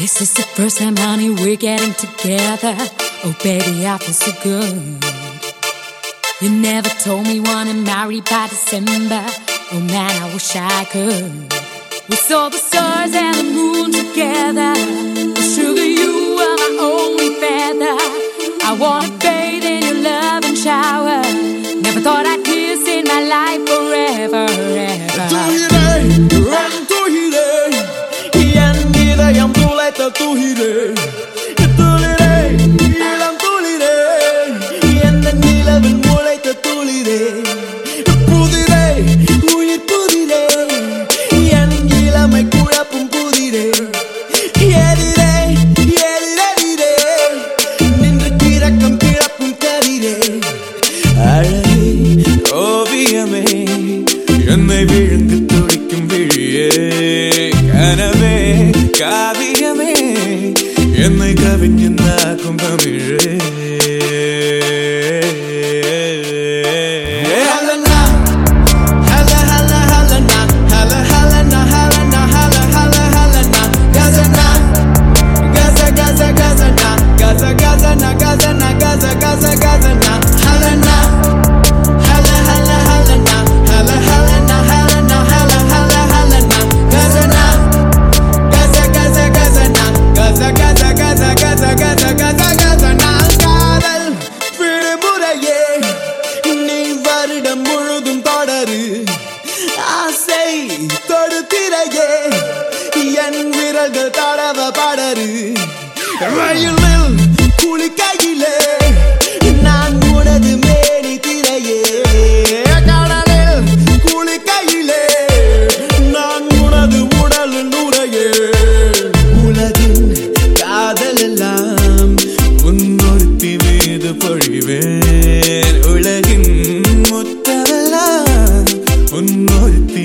This is the first time, honey, we're getting together. Oh, baby, I feel so good. You never told me wanna marry by December. Oh man, I wish I could. We saw the stars and the moon together. Sugar, you are my only feather. I wanna bathe in your love and shower. Never thought I'd kiss in my life forever, ever. துயிலே என் துயிலே என் துளிரே இளம் துளிரே எந்த நிலவில் முளைத்த துளிரே விரல்கள் தடவ படரு. ரயிலில் குளிக்கையிலே நான் உனது மேனி திரையே. கடலில் குளிக்கையிலே நான் உனது உடல் நுரையே. உலகின் காதல் எல்லாம் உன்னொருத்தி மீது பொழிவேன். உலகின் உன்னொருத்தி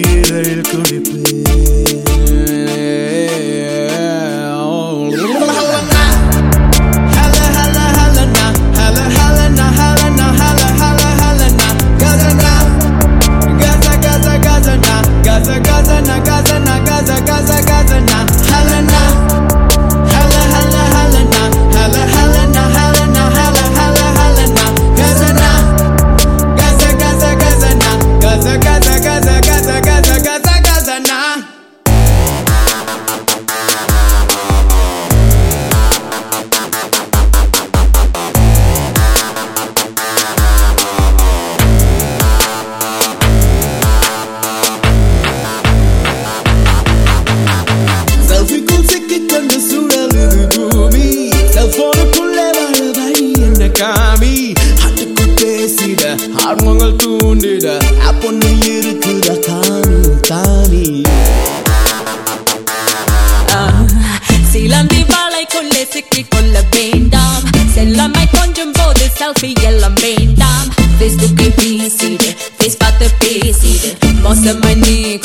Facebook'e pis idi Face patı face, idi Masă mănic